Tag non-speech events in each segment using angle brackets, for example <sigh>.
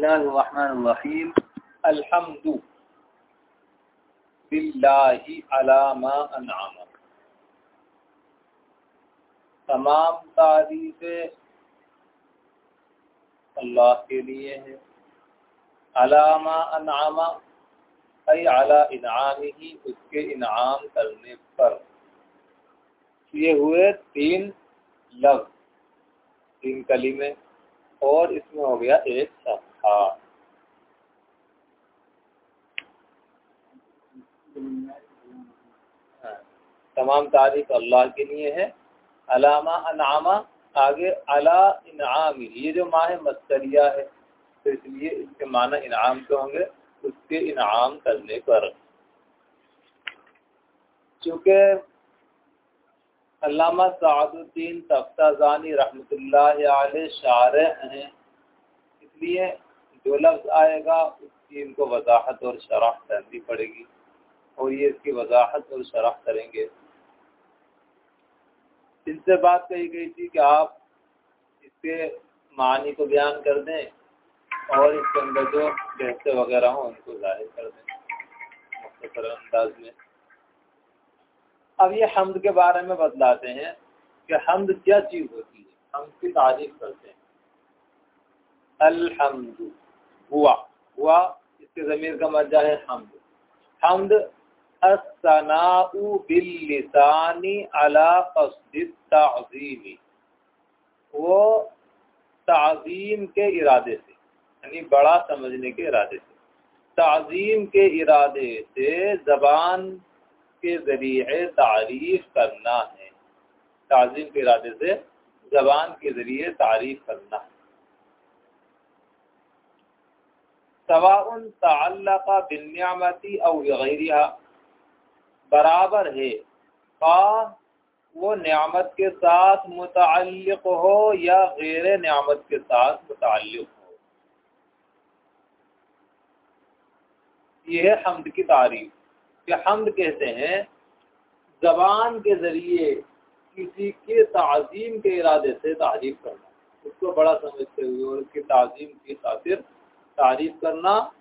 बिस्मिल्लाहिर्रहमानिर्रहीम अल्हम्दु बिल्लाहि अला मा अनआमा तमाम तारीफें अल्लाह के लिए है अलामा अनामा अई अला इनाम ही उसके इनाम करने पर ये हुए तीन लफ्ज तीन कलीमे और इसमें हो गया एक सफ़ा हाँ, तमाम तारीफ़ अल्लाह के लिए है। अलामा अनामा आगे अला इनाम ये जो माह मस्तरिया है तो इसलिए इसके माना इनाम के होंगे उसके इनाम करने पर। चूँकि अल्लामा सादुद्दीन तफ्ताजानी रहमतुल्लाह शार हैं इसलिए जो लफ्ज़ आएगा, उसकी इनको वजाहत और शरह करनी पड़ेगी। और ये इसकी वजाहत और शरह करेंगे। इनसे बात कही गई थी कि आप इसके मानी को बयान कर दें और इसके अंदर जो बहसे वगैरह हों, उनको ज़ाहिर कर दें। मुख्तर अंदाज में। अब ये हमद के बारे में बतलाते हैं कि हमद क्या चीज़ होती है। हम की तारीफ़ करते हैं। अलहमद। हुआ हुआ, इसके ज़मीर का मर्जा है हमद। हमद बिल्लिसानी अला तज़ीमी। वो ताज़ीम के इरादे से, यानी बड़ा समझने के इरादे से। ताज़ीम के इरादे से ज़बान के ज़रिए तारीफ़ करना है। ताज़ीम के इरादे से ज़बान के ज़रिए तारीफ़ करना है। सवाउन तल्लक़ा बिन्यामती गैरिहा। बराबर है। का वो न्यामत के साथ मुतल्लिक हो या गैर न्यामत के साथ मुतल्लिक हो? यह है हमद की तारीफ़। कि हमद कहते हैं, जबान के ज़रिए किसी के तज़ीम के इरादे से तारीफ़ करना। उसको बड़ा समझते हुए और उसकी ताज़ीम की खातिर तारीफ़ करना,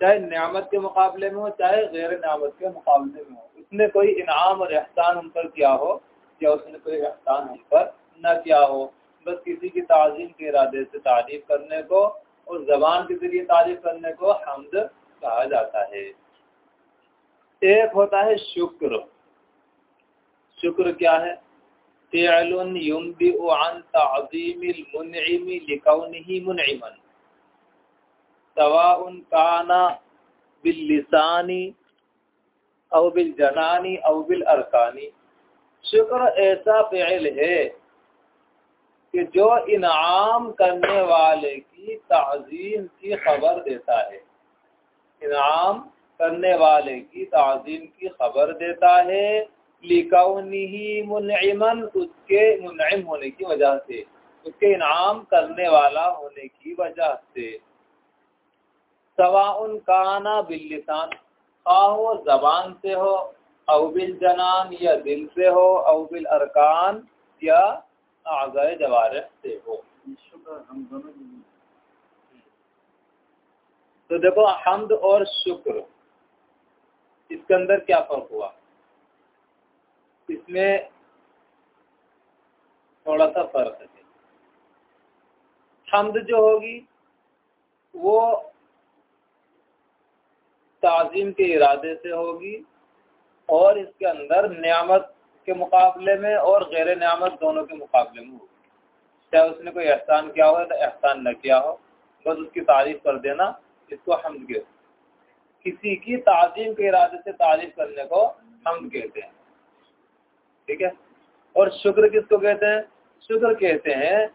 चाहे नियामत के मुकाबले में हो, चाहे गैर नियामत के मुकाबले में हो। उसने कोई इनाम और एहसान उन पर किया हो, या उसने कोई एहसान उन पर न किया हो। बस किसी की ताज़ीम के इरादे से तारीफ़ करने को और जबान के ज़रिए तारीफ़ करने को हमद कहा जाता है। एक होता है शुक्र। शुक्र क्या है? मुनइमन। सवाउन काना बिल्लिसानी अव बिल जनानी, अव बिल अरकानी। शुक्र ऐसा फ़ेल है कि जो इनाम करने वाले की ताज़ीम की खबर देता है। इनाम करने वाले की ताज़ीम की खबर देता है। लिकौनी मुनमन उसके मुनम होने की वजह से, उसके इनाम करने वाला होने की वजह से। सवाउन काना बिल्लिसान। हो जबान से हो, अवबिल जनान, या दिल से हो, अवबिल अरकान, या आज़ाए जवार से हो। तो देखो, हमद और शुक्र, इसके अंदर क्या फ़र्क हुआ? इसमें थोड़ा सा फ़र्क है। हमद जो होगी, वो ताजीम के इरादे से होगी और इसके अंदर नियामत के मुकाबले में और गैर नियामत दोनों के मुकाबले में होगी। चाहे उसने कोई एहसान किया हो या एहसान न किया हो, बस उसकी तारीफ़ कर देना, इसको हमद कहते हैं। किसी की ताजीम के इरादे से तारीफ़ करने को हम कहते हैं। ठीक है? और शुक्र किसको कहते हैं? शुक्र कहते हैं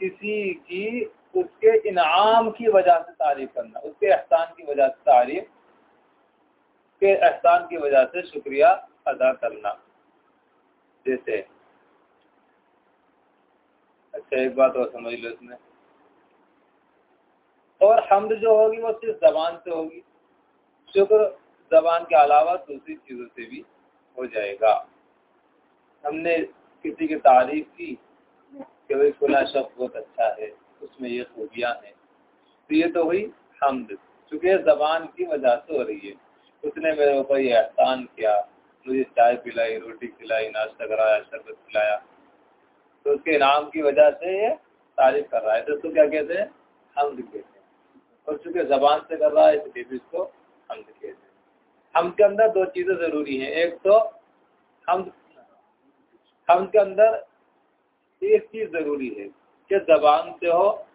किसी की उसके इनाम की वजह से तारीफ़ करना, उसके एहसान की वजह से तारीफ़ के एहसान की वजह से शुक्रिया अदा करना। जैसे अच्छा एक बात और समझ लो इसमें। और हमद जो होगी वो सिर्फ़ जबान से होगी। शुक्र जबान के अलावा दूसरी चीज़ों से भी हो जाएगा। हमने किसी की तारीफ़ की कि भाई खुला शख्स बहुत अच्छा है, उसमें ये खूबियाँ हैं। तो ये तो हुई हमद। चूँकि जबान की वजह से हो रही है। उसने मेरे ऊपर ये एहसान किया। मुझे चाय पिलाई, रोटी खिलाई, नाश्ता कराया, शरबत खिलाया तो उसके इनाम की वजह से ये तारीफ़ कर रहा है। तो उसको क्या कहते हैं? हमद कहते हैं। और चूँकि जबान से कर रहा है, इसलिए भी उसको हमद कहते हैं। हम के अंदर दो चीज़ें ज़रूरी हैं। एक तो हम हम के अंदर एक चीज़ ज़रूरी है कि जबान से हो,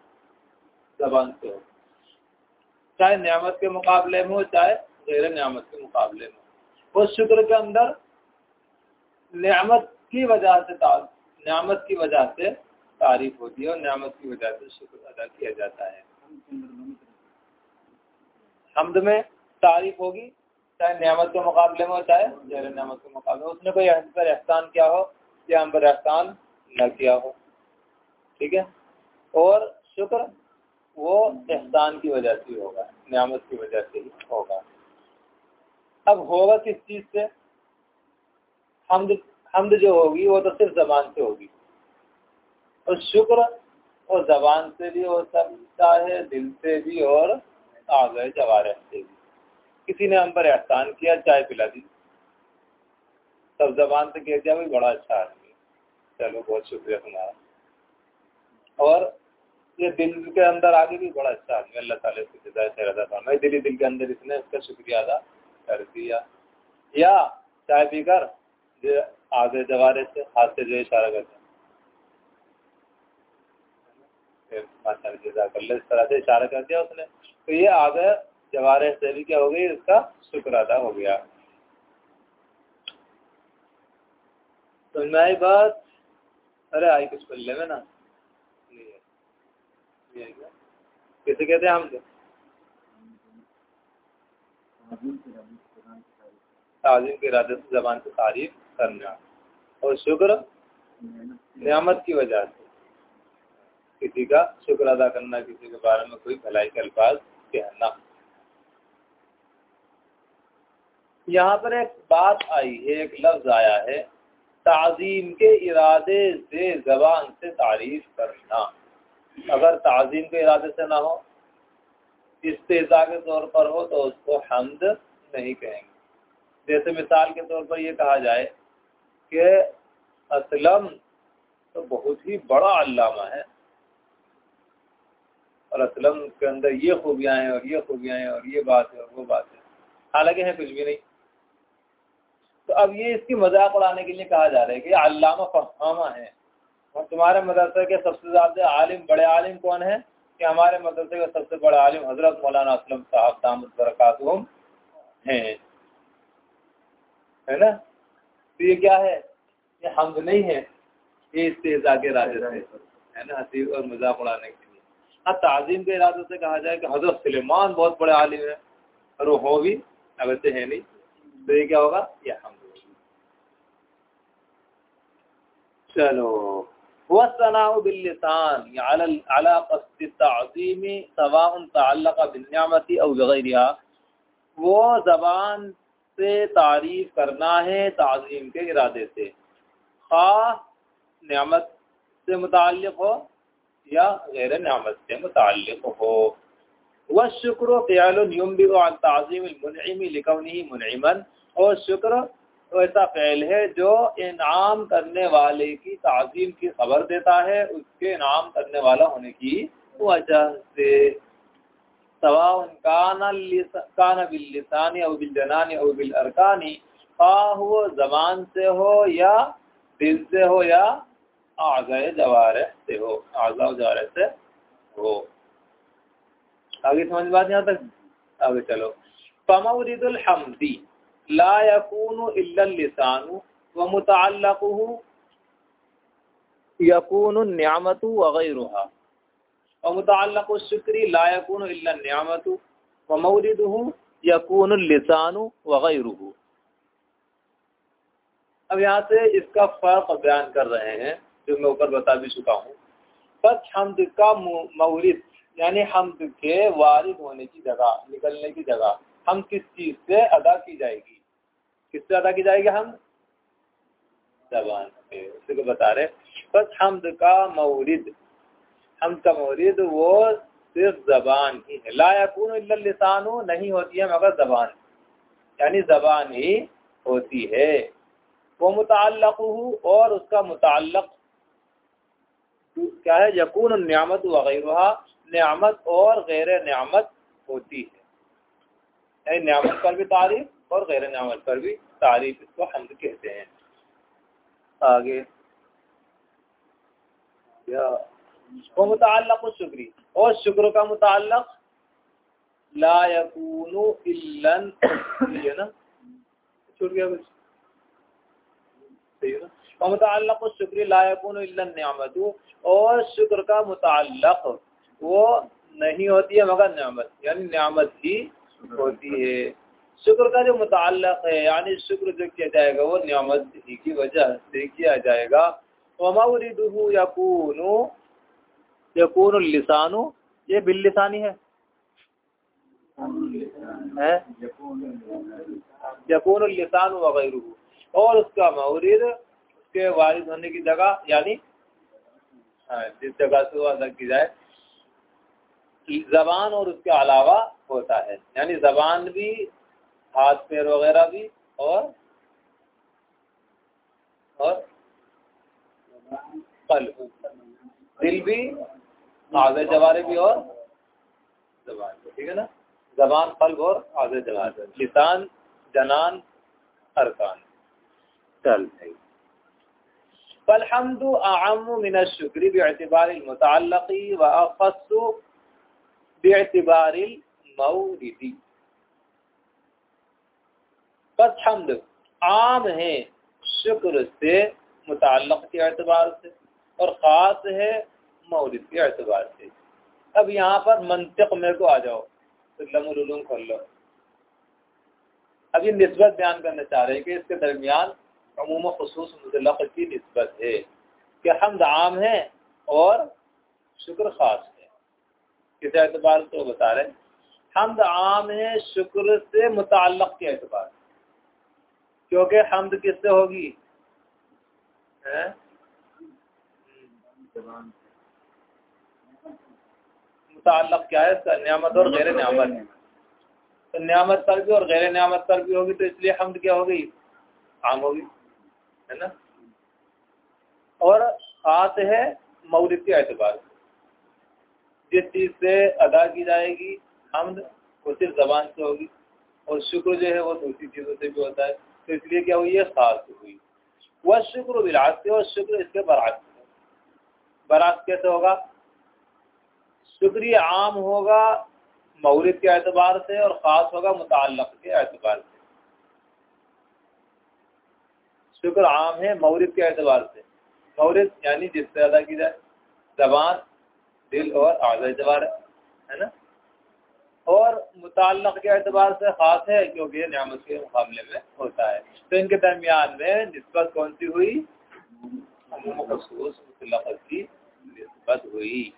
जबान से हो। चाहे नियामत के मुकाबले में हो, चाहे गैर नियामत के मुकाबले में। उस शुक्र के अंदर नियामत की वजह से नियामत की वजह से तारीफ़ होती है और नियामत की वजह से शुक्र अदा किया जाता है। हमद में तारीफ़ होगी, चाहे नियामत के मुकाबले में हो, चाहे गैर नियामत के मुकाबले में उसने कोई हम पर एहसान किया हो या हम पर एहसान न किया हो। ठीक है? और शुक्र वो एहसान की वजह से होगा, नियामत की वजह से ही होगा। अब होगा किस चीज़ से? हमद हमद जो होगी, वो तो सिर्फ़ जबान से होगी। और शुक्र और जबान से भी हो सकता है, दिल से भी और आ गए जवारे से भी। किसी ने हम पर एहसान किया, चाय पिला दी। तब जबान से कह दिया भाई बड़ा अच्छा आदमी चलो, बहुत शुक्रिया तुम्हारा। और ये दिल के अंदर आगे भी बड़ा अच्छा आदमी अल्लाह ताला से रजा मैं दिली दिल के अंदर इसने उसका शुक्रिया अदा कर दिया या चाय पीकर आगे जवारे से हाथ से जो इशारा करते माशा इस तरह से इशारा कर दिया उसने। तो ये आगे जवारे से भी क्या हो गई? इसका शुक्र अदा हो गया। तो मैं बात, अरे आई कुछ पल्ले में ना। किसे कहते हैं हम? ताजीम के इरादे से जबान से तारीफ़ करना। और शुक्र नियामत की वजह से किसी का शुक्र अदा करना, किसी के बारे में कोई भलाई के अल्फाज कहना। यहाँ पर एक बात आई है, एक लफ्ज आया है, ताजीम के इरादे से जबान से तारीफ़ करना। अगर ताजीम के इरादे से ना हो, इस्तेजा के तौर पर हो तो उसको हमद नहीं कहेंगे। जैसे मिसाल के तौर पर यह कहा जाए कि असलम तो बहुत ही बड़ा अल्लामा है। और असलम के अंदर ये खूबियाँ हैं और ये खूबियाँ हैं और ये बात है और वो बात है। हालाँकि है कुछ भी नहीं। तो अब ये इसकी मज़ाक उड़ाने के लिए कहा जा रहा है कि अल्लामा फहामा है। और तुम्हारे मदरसे के सबसे ज़्यादा आलिम, बड़े आलिम कौन है? कि हमारे मदरसे का सबसे बड़ा आलिम हज़रत मौलाना असलम साहब दामद बरकत हैं। है ना? तो ये क्या है? ये हमद नहीं है। ये इस्तेजा के इरादे से है ना? हसीब और मज़ाक उड़ाने के लिए। हाँ ताजीम के इरादे से कहा जाए कि हज़रत सलेमान बहुत बड़े आलिम है। और वो हो भी अगर से है नहीं। तो ये क्या होगा? ये हम चलो। वो ज़बान से तारीफ़ करना है, ताज़ीम के इरादे से। खा नियामत से मुतल हो या गैर नियामत से मुतल हो। वह शुक्र फ़याल तज़ीम लिकवनी मुनमन और शुक्र ऐसा फ़ैल है जो इनाम करने वाले की ताज़ीम की खबर देता है, उसके इनाम करने वाला होने की वजह से। सवा कान बिल्लिसानी और बिलजनानी और बिल अरकानी वो जबान से हो या दिल से हो या आज़ाए जवार से हो आज़ा जवार से हो। आगे समझ बात यहाँ तक आगे चलो। पमौरिदुल हमदी, ला यकून मुतल्लकुहु यकून न्यामतु शुक्री ला यकून इल्ला न्यामतु व मौरिदुहु यकून लिसानु वगैरुहु अब यहाँ से इसका फ़र्क बयान कर रहे हैं जो मैं ऊपर बता भी चुका हूँ बस हमद का मौरिद यानी हमद के वारिद होने की जगह निकलने की जगह हम किस चीज़ से अदा की जाएगी किससे अदा की जाएगी हम जबान उसी को बता रहे बस हमद का मौरिद हम का मौरिद वो सिर्फ़ जबान ही है। लायकून लिसान, नहीं होती है मगर जबान। यानी जबान ही होती है। वो मुतल और उसका मुतल क्या है? यकून न्यामत वगैरह न्यामत और गैर न्यामत होती है। यानी न्यामत पर भी तारीफ़ और गैर न्यामत पर भी तारीफ़, इसको हम कहते हैं। आगे। वो मुतल शुक्री। और शुक्र का मुतल ला यकूनु इल्लन ना <coughs> छूट गया कुछ? सही ना? मुतल शुक्र नियामत। और शुक्र का मुतल वो नहीं होती है मगर नियामत। यानी नियामत ही होती है। शुक्र का जो मुतल है यानी शुक्र जो किया जाएगा वो नियामत ही की वजह से किया जाएगा। यकूनु यकून लिसानु ये बिल्लिसानी है। यकून लिसान वगैरह और उसका मौरिद उसके वारिद होने की जगह यानी हाँ, जिस जगह से वो अदा की जाए जबान और उसके अलावा होता है। यानी जबान भी हाथ पैर वगैरह भी और और कल्ब दिल भी आगे जवारे भी और जबान ठीक है ना? जबान फल और आगे जवार लिसान जनान अरकान। चल फलहमदु आम मिन शुक्र बेतबार मुतलक़ी व अखस बेतबार मऊरिदी बस हमद आम है शुक्र से मुतल के अतबार से और ख़ास है मौलिद के अतबार से। अब यहाँ पर मंतिक मेरे को आ जाओ तो खोल लो। अब ये नस्बत बयान करना चाह रहे हैं कि इसके दरमियान अमूम खसूस मुतलक की नस्बत है कि हम आम है और शुक्र ख़ास है। किस एतबार से वो बता रहे हमद आम है शुक्र से मुतल के एतबार क्योंकि हमद किससे होगी? मुतल क्या है? इसका नियामत और गैर नियामत। तो नियामत पर भी और गैर नियामत पर भी होगी तो इसलिए हमद क्या होगी? आम होगी है ना? और खास है मौलिक के एतबार। जिस चीज़ से अदा की जाएगी हमद वो सिर्फ़ जबान से होगी और शुक्र जो है वो दूसरी चीज़ों से भी होता है। तो इसलिए क्या हुई? है खास हुई। वह शुक्र विराट से और शुक्र इसके बरात बरात कैसे होगा? शुक्रिया आम होगा मौलिद के एतबार से और ख़ास होगा मुतल के एतबार से। शुक्र आम है मौलिद के एतबार से। मौलिद यानी जिससे अदा की जाए, जबान, दिल और आज़ एतबार है ना? और मुतल के एतबार से ख़ास है क्योंकि ये नियामत के मुकाबले में होता है। तो इनके दरमियान में नस्बत कौन सी हुई? की नस्बत हुई।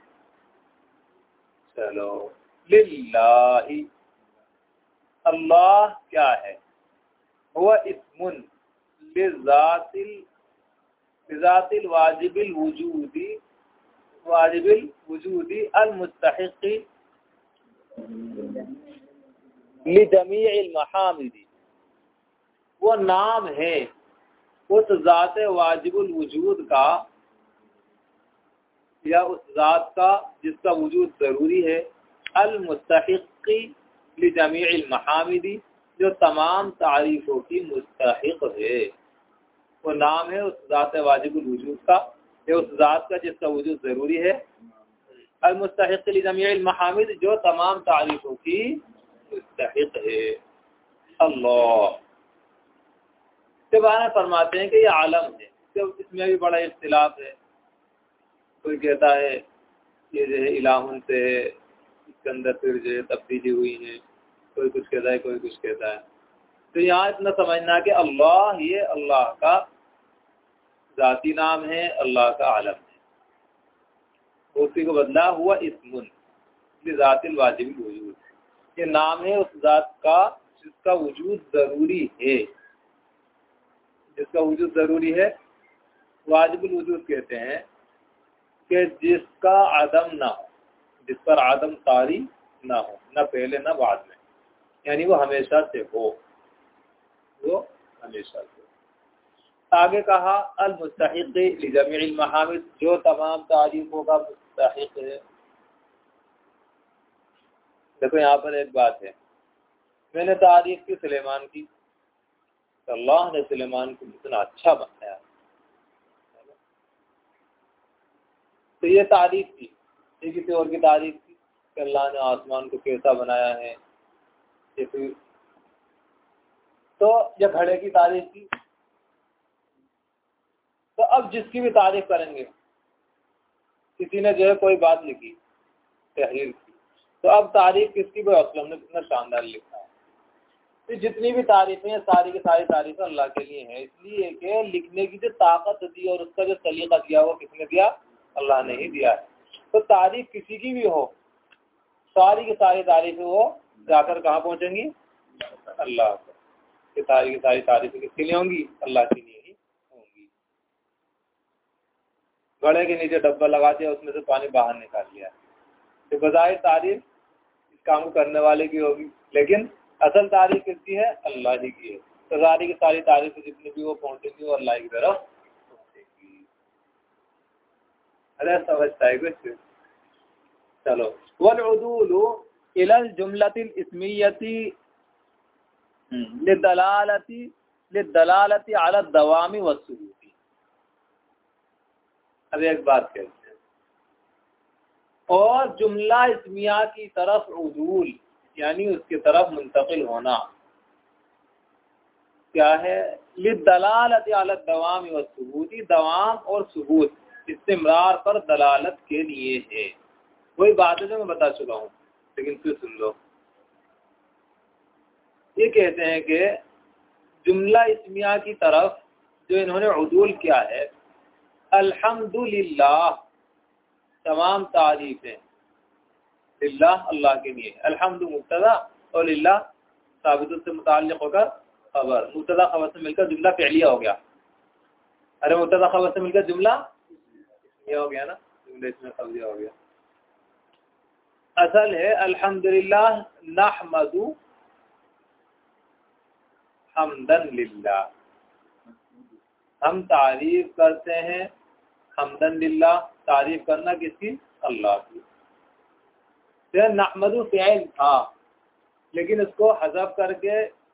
चलो। लिल्लाही। अल्लाह क्या है? हुआ इसमुन। लिजातिल वाजिबिल वजूदी वाजिबिल वजूदी अल मुस्तहिकी लिजमील महामिदी वो नाम है उस ज़ात वाजिबुल वजूद का या उस ज़ात का जिसका वजूद ज़रूरी है अलमुस्तकी महामिदी, जो तमाम तारीफ़ों की मुस्तक है। वो नाम है उस ज़ात वाजिबुल वजूद का, या उस ज़ात का जिसका वजूद ज़रूरी है। अलमुस्तक महामिद, जो तमाम तारीफ़ों की मुस्तक है। अल्लाह। के बारे में फरमाते हैं कि ये आलम है इसमें भी बड़ा इख्तलाफ है। कोई कहता है, ये जो है इलाहन से है, इसके अंदर फिर जो है तब्दीली हुई है। कोई कुछ कहता है, कोई कुछ कहता है। तो यहाँ इतना समझना कि अल्लाह ये अल्लाह का ज़ाती नाम है, अल्लाह का आलम है। उसी को बदला हुआ इसमुन ज़ातिल वाजिब वजूद ये नाम है उस ज़ात का जिसका वजूद ज़रूरी है। जिसका वजूद ज़रूरी है, वाजिबुल वजूद कहते हैं। कि जिसका आदम ना हो, जिस पर आदम तारी ना हो, न पहले, न बाद में। यानी वो हमेशा से हो। वो हमेशा से आगे कहा अल मुस्तक महामिद जो तमाम तारीफों का मुस्तक है। देखो, यहाँ पर एक बात है। मैंने तारीफ़ की, सलेमान की। अल्लाह ने सलेमान को इतना अच्छा बनाया। तो ये तारीफ़ थी। ये किसी और की तारीफ़ थी कि अल्लाह ने आसमान को कैसा बनाया है तो ये घड़े की तारीफ़ की तो अब जिसकी भी तारीफ़ करेंगे, किसी ने जो है कोई बात लिखी, तहरीर की। तो अब तारीफ़ किसकी भी असलम ने कितना शानदार लिखा है। तो जितनी भी तारीफें हैं, सारी की सारी तारीफें अल्लाह के लिए हैं। इसलिए कि लिखने की जो ताकत दी और उसका जो सलीका दिया, वो किसने दिया? अल्लाह ने ही दिया है। तो तारीफ़ किसी की भी हो, सारी की सारी तारीफ़ वो जाकर कहाँ पहुँचेंगी? अल्लाह की। सारी की सारी तारीफ़ किसके लिए होंगी? अल्लाह के लिए ही होंगी। घड़े के नीचे डब्बा लगा दिया उसमें से पानी बाहर निकाल लिया। तो बजाय तारीफ़, इस काम को करने वाले की होगी। लेकिन असल तारीफ़ किसकी है? अल्लाह ही की है। तो सारी की सारी तारीफ़ जितनी भी वो पहुंचेंगी वो अल्लाह की तरफ़ अरे समझता है कुछ? चलो। वलउदूल इलल जुमलतिल इसमियती लिदलालती लिदलालती अला दवामी वसुबूती अब एक बात कहते हैं। और जुमला इसमिया की तरफ़ उदूल यानी उसकी तरफ़ मुंतकिल होना क्या है? लिदलालती अला दवामी वसुबूती दवाम और सबूत इस्तेमरार पर दलालत के लिए है। वही बात है जो मैं बता चुका हूँ, लेकिन फिर सुन लो। ये कहते हैं कि जुमला इसमिया की तरफ़ जो इन्होंने उदूल किया है, अल्हम्दुलिल्लाह, तमाम तारीफें लिल्लाह अल्लाह के लिए अल्हम्दु मुबतदा और लिल्लाह साबित से मुतल होकर खबर। मुबतदा खबर से मिलकर जुमला फैलिया हो गया। अरे मुबतदा खबर से मिलकर जुमला हो गया ना? जुमले इसमें खबरिया हो गया। असल है, अल्हम्दुलिल्लाह नहमदु हमदन लिल्लाह। हम तारीफ़ करते हैं हमदन लिल्लाह। तारीफ़ करना किसकी? अल्लाह की। फिर नहमदु फ़ैल था, लेकिन उसको हजब करके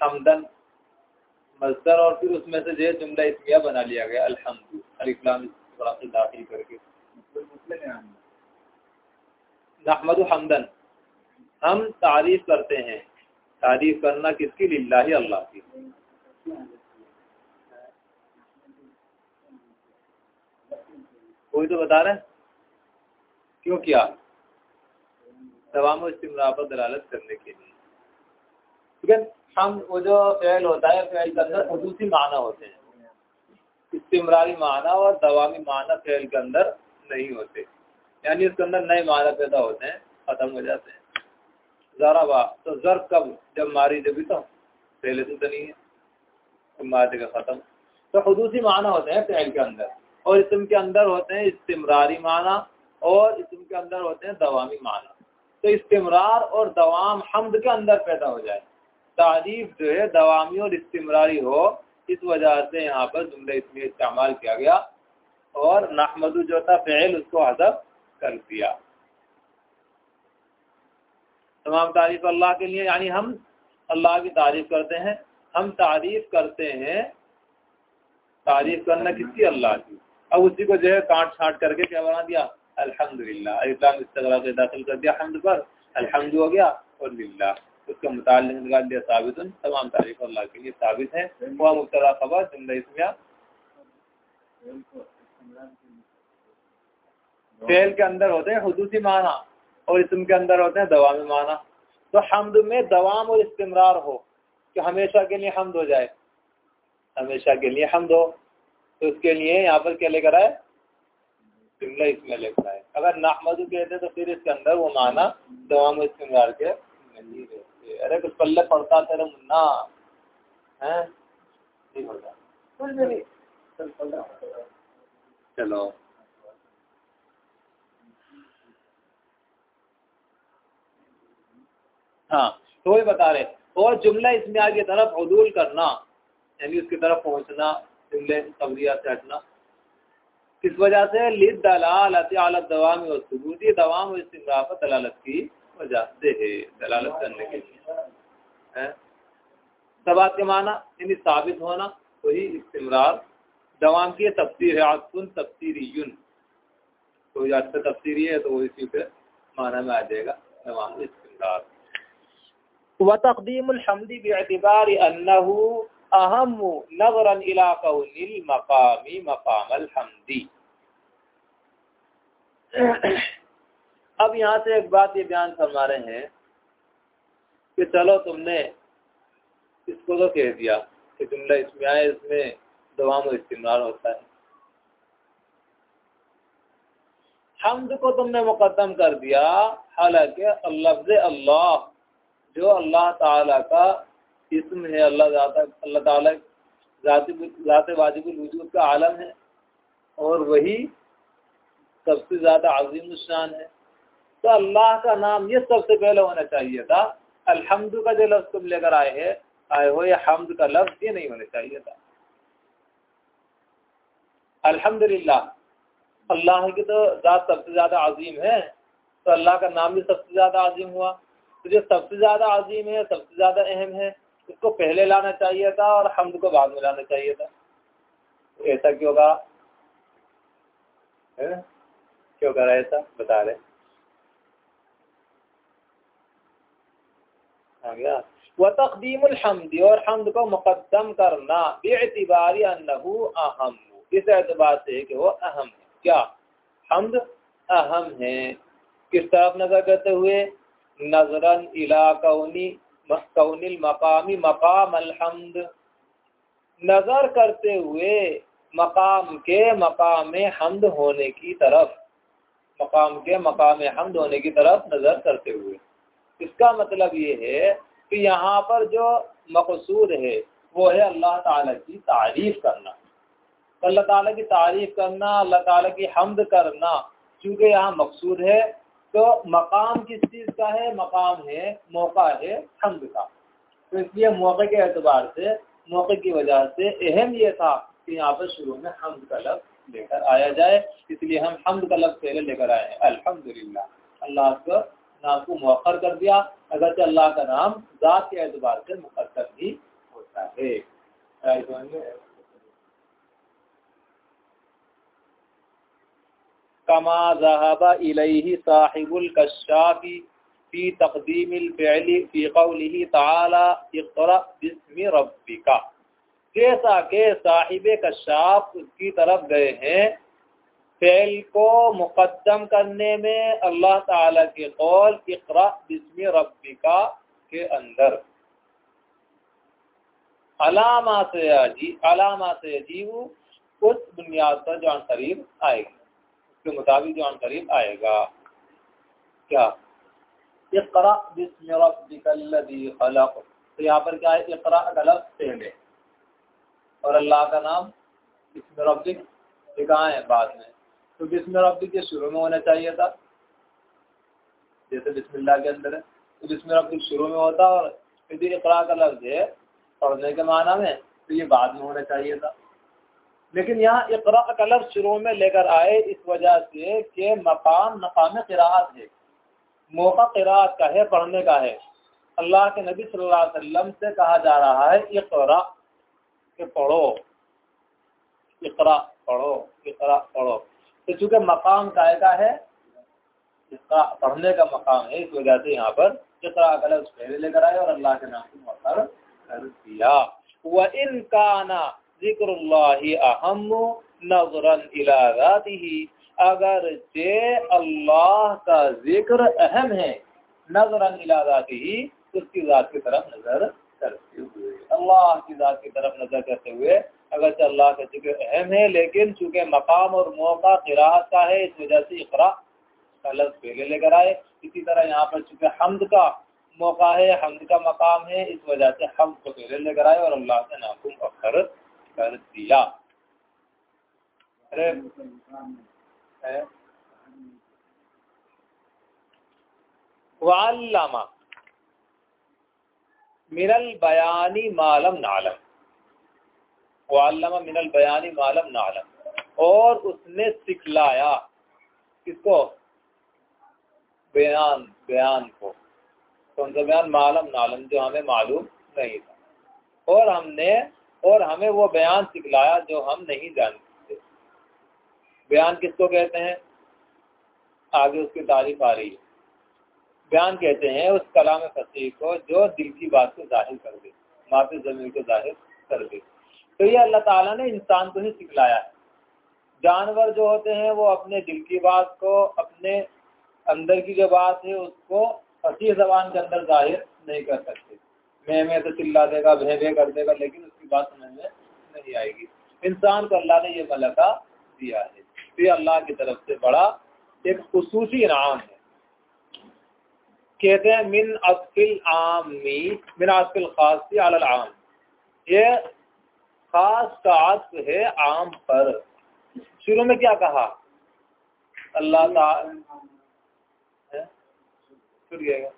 हमदन, मजदर और फिर उसमें से जो जुमला इसमिया बना लिया गया, अल्हम्दु अलिफ्लाम दाखिल करके। नहमद हमदन। हम तारीफ़ करते हैं। तारीफ़ करना किसकी? लिल्ला ही अल्लाह की। कोई तो बता रहे क्यों किया? तमाम इस्तेमाल पर दलालत करने के लिए। ठीक है? हम वो जो फैल होता है फैल के अंदर खसूसी माना होते हैं। इस्तेमरारी माना और दवामी माना फैल के अंदर नहीं होते। यानी उसके अंदर नए माना पैदा होते हैं, खत्म हो जाते हैं। जरा वाह तो जर कब जब मारी जब तो? पहले से तो नहीं है। तो मार देगा ख़त्म। तो खदूसी माना होते हैं फैल के अंदर। और इसम के अंदर होते हैं इस्तेमरारी माना और इसम के अंदर होते हैं दवामी माना तो इस्तेमरार और दवाम हमद के अंदर पैदा हो जाए। तारीफ़ जो है दवामी और इस्तेमरारी हो इस वजह से यहाँ पर जुमले इसमें इस्तेमाल किया गया और नहमदू जो था फ़ैल, उसको हजब कर दिया। तमाम तारीफ़ अल्लाह के लिए, यानी हम अल्लाह की तारीफ़ करते हैं, हम तारीफ़ करते हैं, तारीफ़ करना किसकी? अल्लाह की। अब उसी को जो है काट छाट करके क्या बना दिया? अल्हम्दुलिल्लाह। इस्लाम से दाखिल कर दिया, हमद पर। अल्हम्द हो गया और लिल्ला उसका मुताल निकाल दिया, साबित तमाम तारीफ़ अल्लाह के लिए साबित है। वह मुबतला खबर जुमला इसमिया फेल के अंदर होते हैं हदूसी माना और इसम के अंदर होते हैं दवामी माना। तो हमद में दवाम और इस्तेमरार हो, कि हमेशा के लिए हमद हो जाए। हमेशा के लिए हमद हो तो उसके लिए यहाँ पर क्या लेकर आए? जुमला इसमें लेकर आए। अगर नाहमद कहते तो फिर इसके अंदर वो माना दवाम और इस्तेमरार के नहीं अरे कुछ पल्ले पड़ता तेरा मुन्ना। है? चलो हाँ। तो ही बता रहे। और जुमला इसमें आगे तरफ़ अदूल करना यानी उसकी तरफ़ पहुँचना जुमले कबरिया से हटना। किस वजह से? लिद दलालत आलत दवाम और सबूत ये दवाम और दलालत की वजह से है दलालत करने के लिए। सबात के माना यानी साबित होना, वही इस्तेमरार। दवाम की तफसीर है आसुन तफसीरी युन तो आज से तफसीरी है तो इसी पे माना में आ जाएगा दवाम इस्तेमरार। व तकदीम तकदीमदी बेतबार अन्नहू अहम नगरन इलाकौनिल मकामी मकाम हमदी। अब यहाँ से एक बात ये बयान फरमा रहे हैं कि चलो तुमने इसको तो कह दिया कि जुमला इसमें आए, इसमें दवाम इस्तेमाल होता है। हमद को तुमने मुकदम कर दिया, हालाँकि लफ्ज अल्लाह, जो अल्लाह ताला का इसम है, अल्लाह अल्लाह ताला ज़ात वाजिबुल वजूद का आलम है, और वही सबसे ज़्यादा अजीम शान है। तो अल्लाह का नाम ये सबसे पहले होना चाहिए था अल्हम्दु का जो लफ्ज़ तुम लेकर आए है, आए हो, या हमद का लफ्ज़ ये नहीं होना चाहिए था। अल्हम्दुलिल्लाह, अल्लाह की तो ज़ात सबसे ज़्यादा अजीम है तो अल्लाह का नाम भी सबसे ज़्यादा अजीम हुआ। तो जो सबसे ज़्यादा अजीम है, सबसे ज़्यादा अहम है, उसको पहले लाना चाहिए था और हमद को बाद में लाना चाहिए था। ऐसा क्यों कहा? क्यों करा ऐसा? बता रहे आ गया व तकदीमदी और हमद को मुकदम करना बेतबारी अहम इस एतबार से कि वो अहम है क्या हमद अहम है किस तरफ़ नज़र करते हुए नजरन इला कौनी कौनिल मकामी मकाम अलहमद नज़र करते हुए मकाम के मकाम हमद होने की तरफ़ मकाम के मकाम हमद होने की तरफ़ नज़र करते हुए इसका मतलब ये है कि यहाँ पर जो मकसूद है, वो है अल्लाह ताला की तारीफ़ करना। अल्लाह ताला की तारीफ़ करना, अल्लाह ताला की हमद करना, चूँकि यहाँ मकसूद है तो मकाम किस चीज़ का है? मकाम है, मौका है हमद का। तो इसलिए मौके के एतबार से, मौके की वजह से अहम ये था कि यहाँ पर शुरू में हमद का लफ्ज़ लेकर आया जाए। इसलिए हम हमद का लफ्ज़ पहले लेकर आए हैं। अल्हम्दुलिल्लाह। अल्लाह को नाम को मौखर कर दिया, अगरचे अल्लाह का नाम ज़ात के एतबार से मुकदर भी होता है। कमा जहाबा साहिबुल जैसा के साहिब कशाफ उसकी तरफ़ गए हैं फ़ेल को मुकदम करने में अल्लाह ताला के कौल, इक़रा बिस्मि रब्बिका के अंदर। अलामा से अजी अलामा से अजीब उस बुनियाद पर जो करीब आएगी। उसके मुताबिक जो करीब आएगा। क्या? इकरा खलक। तो यहाँ पर क्या है? इकरा गलत पहले और अल्लाह का नाम इसमें रब्बिक लिखा है बाद में? तो बिस्म रब्बिक के शुरू में होना चाहिए था। जैसे बिस्मिल्लाह के अंदर है तो बिस्म रब्बिक शुरू में होता और यदि इकरा का लफ्ज है, पढ़ने के माना में तो ये बाद में होना चाहिए था। लेकिन यहाँ इकरा का लफ्ज शुरू में लेकर आए, इस वजह से कि मकाम मकाम किरात है। मौका किरात का है, पढ़ने का है। अल्लाह के नबी सल्लल्लाहु अलैहि वसल्लम से कहा जा रहा है, इकरा, के पढ़ो। इकरा पढ़ो इकरा, पढ़ो। तो चूँकि मकाम काय का है, इसका पढ़ने का मकाम है, इस वजह से यहाँ पर इकरा का लफ्ज पहले लेकर आए और अल्लाह के नाम को मकर कर दिया। व इन काना ज़िक्र अहम नजरन इलाही अगर जे अल्लाह का ज़िक्र अहम है, नजरन इलाही उसकी ज़ात की तरफ़ नज़र करते हुए, अल्लाह की ज़ात की तरफ़ नज़र करते हुए अगर अल्लाह का ज़िक्र अहम है, लेकिन चूँकि मकाम और मौका किरात का है, इस वजह से इकरा का लफ्ज पहले लेकर आए। इसी तरह यहाँ पर चूँकि हमद का मौका है, हमद का मकाम है, इस वजह से हम को पहले लेकर आए और अल्लाह से नाकुम अखर कर दिया। अरे वाल्लामा मिनल बयानी मालम नालम। वालमा मिनल बयानी मालम नालम। और उसने सिखलाया किसको? बयान बयान को। कौन सा बयान मालम नालम, जो हमें मालूम नहीं था। और हमने, और हमें वो बयान सिखलाया जो हम नहीं जानते। बयान किसको कहते हैं? आगे उसकी तारीफ़ आ रही है। बयान कहते हैं उस कलाम फसीह को जो दिल की बात को ज़ाहिर कर दे, माफ़ी ज़मीन को ज़ाहिर कर दे। तो ये अल्लाह ताला ने इंसान को ही सिखलाया है। जानवर जो होते हैं, वो अपने दिल की बात को, अपने अंदर की जो बात है, उसको फसी जबान के अंदर ज़ाहिर नहीं कर सकते। मैं मैं तो चिल्ला देगा भे भे कर देगा, लेकिन उसकी बात समझ में नहीं आएगी। इंसान को अल्लाह ने ये मलका दिया है। तो ये अल्लाह की तरफ़ से बड़ा एक खसूसी इनाम है। कहते हैं, मिन असफिल आमी, मिन असफिल खासी आम ये खास का है आम पर। शुरू में क्या कहा? अल्लाह छूट गएगा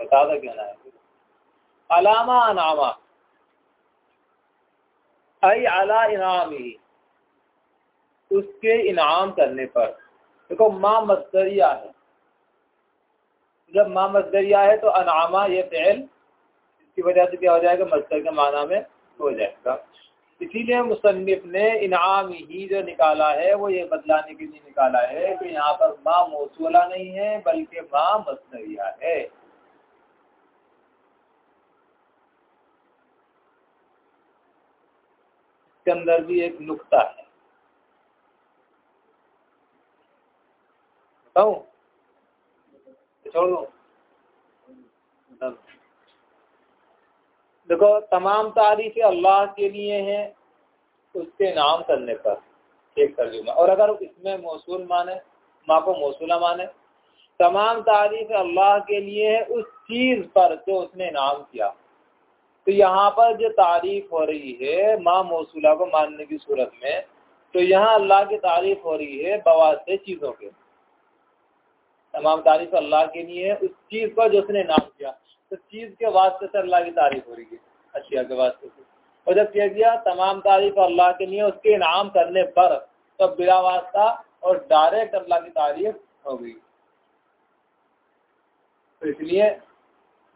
बता दो क्या अलामा अनामा। अला इनाम। ही उसके इनाम करने पर। देखो, माँ मजदरिया है। जब माँ मजदरिया है तो अनामा ये फैल, इसकी वजह से क्या हो जाएगा? मजदर के माना में हो जाएगा। इसीलिए मुसन्फ ने इनाम ही जो निकाला है, वो ये बदलाने के लिए निकाला है कि यहाँ पर माँ मौसूला नहीं है, बल्कि माँ मजदरिया है। इसके अंदर भी एक नुकता है। बताऊ? छोड़ देखो, तमाम तारीफ़ अल्लाह के लिए हैं, उसके नाम करने पर, एक तर्जुमा और अगर इसमें मौसूल माने माँ को मौसूला माने, तमाम तारीफ़ अल्लाह के लिए है, उस चीज़ पर जो उसने नाम किया। तो यहाँ पर जो तारीफ़ हो रही है, माँ मौसूला को मानने की सूरत में तो यहाँ अल्लाह की तारीफ़ हो रही है बवासे चीज़ों के। तमाम तारीफ़ अल्लाह के लिए है, उस चीज़ पर जो उसने नाम किया। तो चीज़ के वास्ते से अल्लाह की तारीफ़ हो रही है, अशिया के वास्ते से। और जब कह दिया, तमाम तारीफ़ अल्लाह के लिए, उसके इनाम करने पर तो बिला वास्ता और डायरेक्ट अल्लाह की तारीफ़ हो गई। तो इसलिए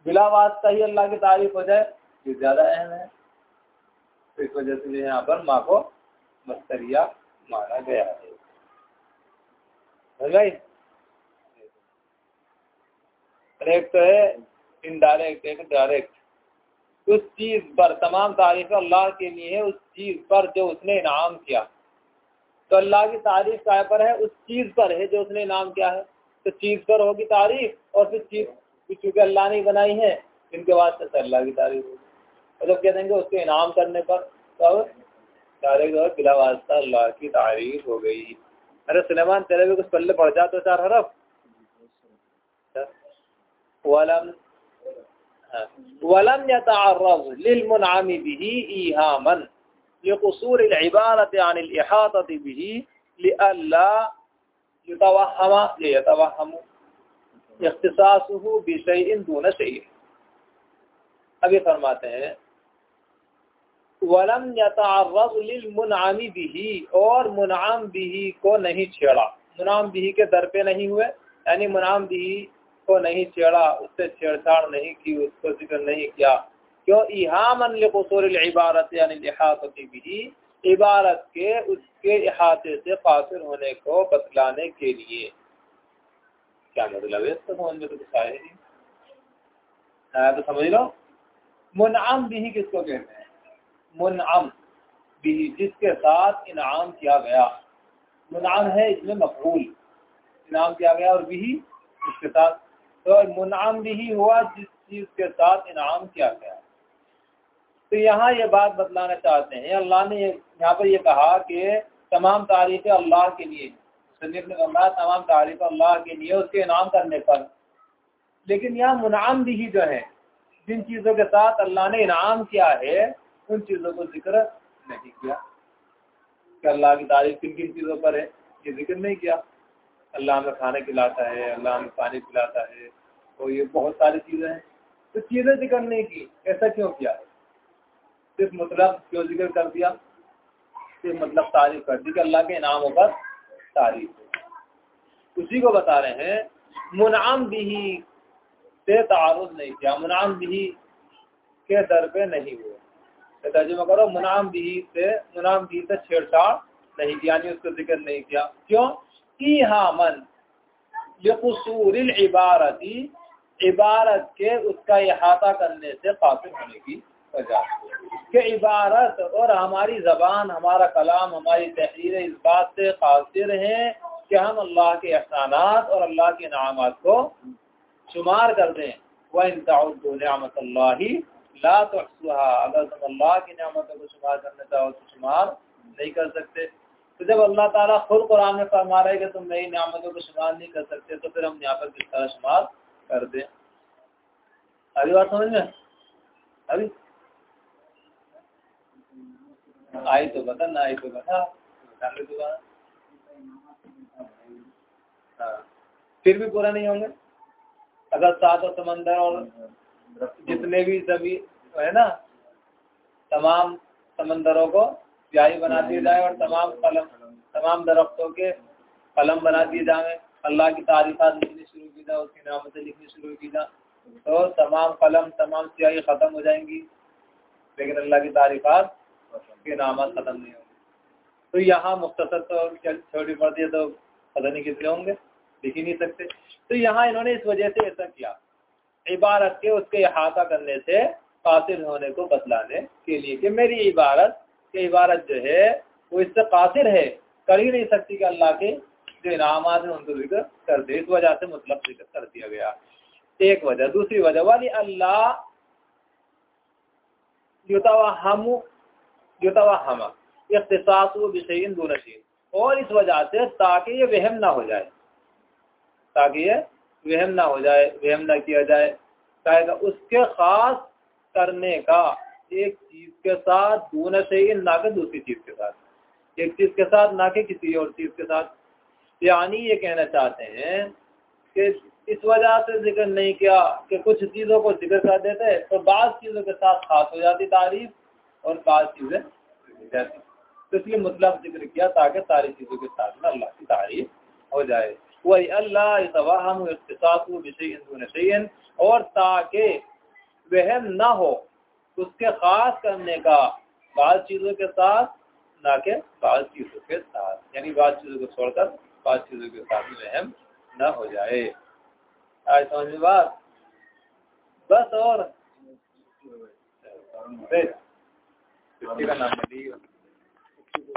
बिला वास्ता ही अल्लाह की तारीफ़ हो जाए, ये ज़्यादा अहम है। तो इस वजह से यहाँ पर माँ को मस्तरिया माना गया है। एक तो है इनडायरेक्ट एक डायरेक्ट उस चीज़ पर तमाम तारीफ़ अल्लाह के लिए है उस चीज़ पर जो उसने इनाम किया। तो अल्लाह की तारीफ़ काय पर है? उस चीज़ पर है जो उसने इनाम किया है। तो चीज़ पर होगी तारीफ़ और फिर चीज़ चूँकि अल्लाह ने बनाई है इनके बाद से अल्लाह की तारीफ़ होगी। और जब कह देंगे उसके इनाम करने पर तब डायरेक्ट और बिला वास्ता अल्लाह की तारीफ़ हो गई। अरे सुलेमान तेरे भी कुछ पल्ले पड़ जा तो चार हरफ। वलम यतअर्रज़ लिलमुनअम बिही ईहामन लिक़ुसूर अलइबारत अन अलइहातत बिही लिअल्ला युतवहम लियतवहम इख्तिसासुहु बिशैइन दून शैइन अभी फरमाते हैं वलम यतअर्रज़ लिलमुनअम बिही और मुनअम बिही को नहीं छेड़ा मुनाम बिही के दर पे नहीं हुए यानी मुनाम बिही को नहीं छेड़ा, उससे छेड़छाड़ नहीं की, उसको ज़िक्र नहीं किया। क्यों? इहामन इबारत, यानी भी, इबारत के उसके अहाते से कासिर होने को बतलाने के लिए। क्या मतलब है तो कुछ आए नहीं? तो समझ लो। मुनआम भी किसको कहते हैं? मुनआम भी जिसके साथ इनाम किया गया। मुनाम है इसमें मकबूल इनाम किया गया और भी उसके साथ तो मुनाम भी हुआ जिस चीज़ के साथ इनाम किया गया। तो यहाँ ये बात बतलाना चाहते हैं। अल्लाह ने यहाँ पर ये कहा कि तमाम तारीफें अल्लाह के लिए। ने कहा तमाम तारीफ़ अल्लाह के लिए, उसके इनाम करने पर। लेकिन यहाँ मुनाम भी जो है, जिन चीज़ों के साथ अल्लाह ने इनाम किया है, उन चीज़ों को ज़िक्र नहीं किया। कि अल्लाह की तारीफ़ किन किन चीज़ों पर है, ये ज़िक्र नहीं किया। अल्लाह हमें खाने खिलाता है, अल्लाह हमें पानी पिलाता है तो ये बहुत सारी चीज़ें हैं। तो चीज़ें ज़िक्र नहीं की, ऐसा क्यों किया? सिर्फ़ मतलब क्यों ज़िक्र कर दिया? सिर्फ़ मतलब तारीफ़ कर दी कि अल्लाह के इनामों पर तारीफ़ उसी को बता रहे हैं, मुनाम भी से तारुद नहीं किया, मुनाम भी के दर पे नहीं हुए। तर्जुमा करो मुनाम भी से, मुनाम भी से छेड़छाड़ नहीं किया यानी उसको ज़िक्र नहीं किया। क्यों? की हाँ मन यकसूर इबारती, इबारत के उसका अहाता करने से काफिर होने की वजह कि इबारत और हमारी जबान, हमारा कलाम, हमारी तहरीर इस बात से कासिर हैं कि हम अल्लाह के एहसानात और अल्लाह के नाम को शुमार कर दें। वह इंतमत ला तो अगर तुम अल्लाह की नियामतों को शुमार करना चाहो तो शुमार नहीं कर सकते। तो जब अल्लाह ताला खुद कुरान में फरमा रहे कि तुम नई नियामतों को शुमार नहीं कर सकते तो फिर हम यहाँ पर किस तरह शुमार कर दें? अभी बात समझ में? अभी? आई तो बता, ना आई तो बता। दोबारा हाँ। फिर भी पूरा नहीं होंगे? अगर सात और समंदर और जितने भी सभी, है ना, तमाम समंदरों को स्याही बना दिया जाए और तमाम कलम, तमाम दरख्तों के कलम बना दिए जाए। अल्लाह की तारीफात लिखनी शुरू की जाए उसकी नामतें लिखनी शुरू की जाए तो तमाम कलम, तमाम स्याही ख़त्म हो जाएँगी। लेकिन अल्लाह की तारीफात के नाम ख़त्म नहीं होंगे। तो यहाँ मुख्तर तो छोटी पड़ती है तो पता नहीं कितने होंगे, लिख ही नहीं सकते। तो यहाँ इन्होंने इस वजह से ऐसा किया, इबारत के उसके अहाता करने से कासिर होने को बतलाने के लिए कि मेरी इबारत कि इबारत जो है, वो इससे कासिर है। कर ही नहीं सकती कि अल्लाह के जो इनाम है, उनको ज़िक्र कर दे। इस वजह से मतलब ज़िक्र कर दिया गया। एक वजह। दूसरी वजह, वाली अल्लाह युतवाहम युतवाहम, इख्तिसास विषयन दूनशीन और इस वजह से ताकि ये वहम ना हो जाए। ताकि ये वहम ना हो जाए, वहम ना किया जाए। उसके खास करने का एक चीज़ के साथ दूना चाहिए ना कि दूसरी चीज़ के साथ। एक चीज़ के साथ ना कि किसी और चीज़ के साथ। यानी ये कहना चाहते हैं कि इस वजह से ज़िक्र नहीं किया कि कुछ चीज़ों को ज़िक्र कर देते तो बाद चीज़ों के साथ खास हो जाती तारीफ़ और बाद चीज़ें जाती। तो इसलिए मतलब ज़िक्र किया ताकि सारी चीज़ों के साथ में अल्लाह की तारीफ़ हो जाए। वही अल्लाह और ताकि वह न हो उसके खास करने का बाद चीज़ों के साथ, ना के बाद चीज़ों के साथ। यानी बाद चीज़ों को छोड़कर बाद चीज़ों के साथ में अहम न हो जाए। आज समझ में बात? बस और। का नाम